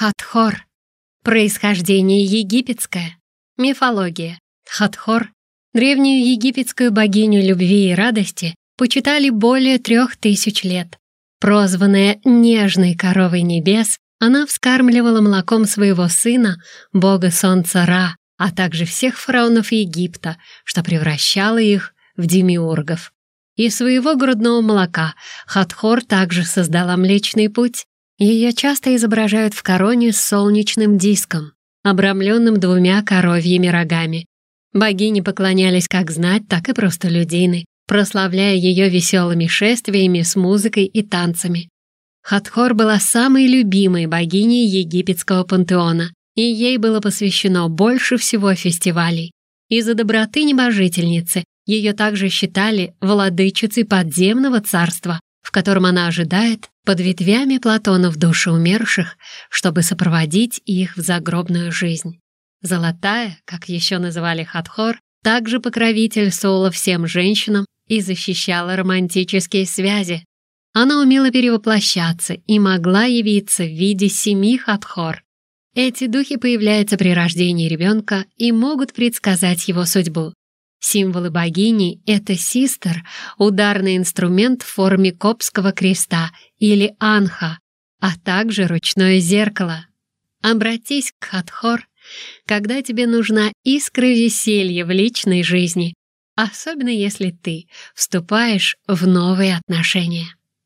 Хатхор. Происхождение египетское. Мифология. Хатхор, древнюю египетскую богиню любви и радости, почитали более трех тысяч лет. Прозванная «нежной коровой небес», она вскармливала молоком своего сына, бога солнца Ра, а также всех фараонов Египта, что превращало их в демиургов. Из своего грудного молока Хатхор также создала Млечный Путь. Ее часто изображают в короне с солнечным диском, обрамленным двумя коровьими рогами. Богини поклонялись как знать, так и просто людины, прославляя ее веселыми шествиями с музыкой и танцами. Хатхор была самой любимой богиней египетского пантеона, и ей было посвящено больше всего фестивалей. Из-за доброты небожительницы ее также считали владычицей подземного царства, в котором она ожидает под ветвями Платонов души умерших, чтобы сопроводить их в загробную жизнь. Золотая, как еще называли Хатхор, также покровитель Сола всем женщинам и защищала романтические связи. Она умела перевоплощаться и могла явиться в виде семи Хатхор. Эти духи появляются при рождении ребенка и могут предсказать его судьбу. Символы богини — это систер, ударный инструмент в форме копского креста или анха, а также ручное зеркало. Обратись к Хатхор, когда тебе нужна искра веселья в личной жизни, особенно если ты вступаешь в новые отношения.